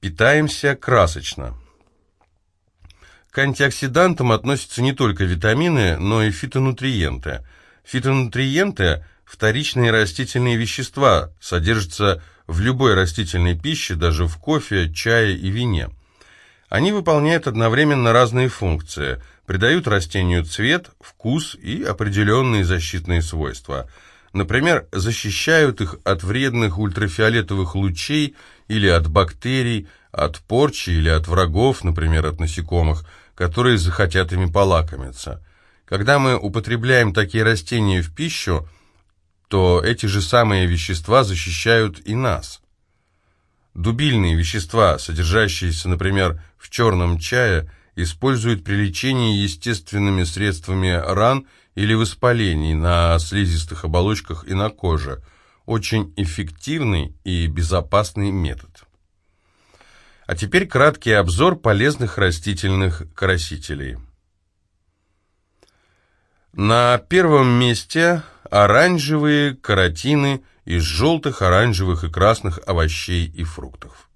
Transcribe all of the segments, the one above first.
Питаемся красочно. К антиоксидантам относятся не только витамины, но и фитонутриенты. Фитонутриенты – вторичные растительные вещества, содержатся в любой растительной пище, даже в кофе, чае и вине. Они выполняют одновременно разные функции, придают растению цвет, вкус и определенные защитные свойства. Например, защищают их от вредных ультрафиолетовых лучей или от бактерий, от порчи или от врагов, например, от насекомых, которые захотят ими полакомиться. Когда мы употребляем такие растения в пищу, то эти же самые вещества защищают и нас. Дубильные вещества, содержащиеся, например, в черном чае, используют при лечении естественными средствами ран или воспалений на слизистых оболочках и на коже. Очень эффективный и безопасный метод. А теперь краткий обзор полезных растительных красителей. На первом месте оранжевые каротины из желтых, оранжевых и красных овощей и фруктов.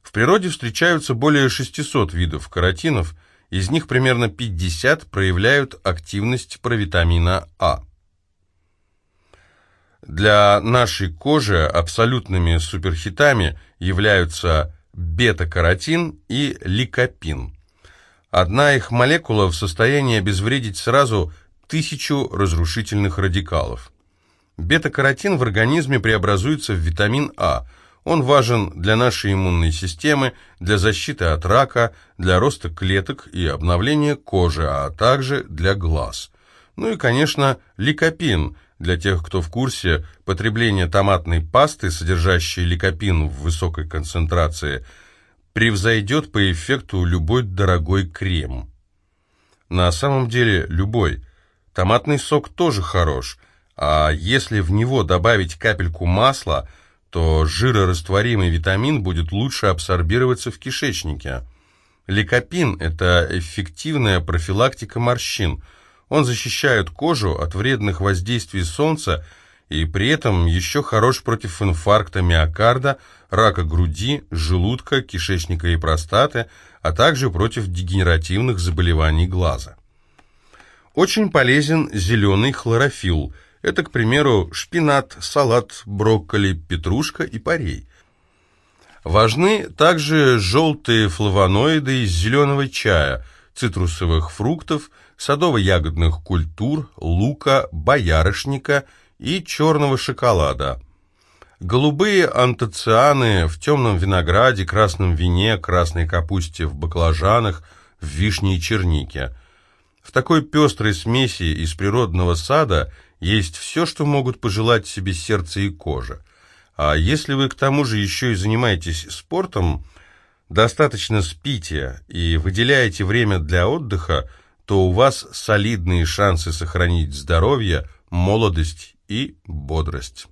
В природе встречаются более 600 видов каротинов, из них примерно 50 проявляют активность провитамина А. Для нашей кожи абсолютными суперхитами являются бета-каротин и ликопин. Одна их молекула в состоянии обезвредить сразу тысячу разрушительных радикалов. Бета-каротин в организме преобразуется в витамин А. Он важен для нашей иммунной системы, для защиты от рака, для роста клеток и обновления кожи, а также для глаз. Ну и, конечно, ликопин. Для тех, кто в курсе, потребление томатной пасты, содержащей ликопин в высокой концентрации, превзойдет по эффекту любой дорогой крем. На самом деле любой – Томатный сок тоже хорош, а если в него добавить капельку масла, то жирорастворимый витамин будет лучше абсорбироваться в кишечнике. Ликопин – это эффективная профилактика морщин. Он защищает кожу от вредных воздействий солнца и при этом еще хорош против инфаркта миокарда, рака груди, желудка, кишечника и простаты, а также против дегенеративных заболеваний глаза. Очень полезен зеленый хлорофилл. Это, к примеру, шпинат, салат, брокколи, петрушка и парей. Важны также желтые флавоноиды из зеленого чая, цитрусовых фруктов, садово-ягодных культур, лука, боярышника и черного шоколада. Голубые антоцианы в темном винограде, красном вине, красной капусте, в баклажанах, в вишне и чернике – в такой пестрой смеси из природного сада есть все, что могут пожелать себе сердце и кожа. А если вы к тому же еще и занимаетесь спортом, достаточно спите и выделяете время для отдыха, то у вас солидные шансы сохранить здоровье, молодость и бодрость.